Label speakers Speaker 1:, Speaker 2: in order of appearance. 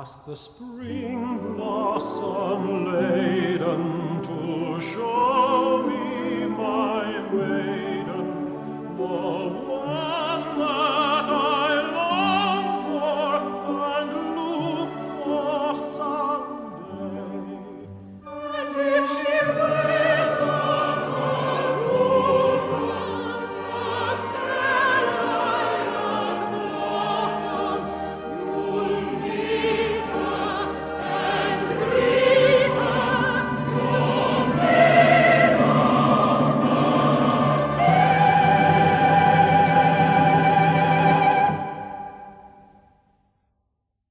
Speaker 1: Ask the spring.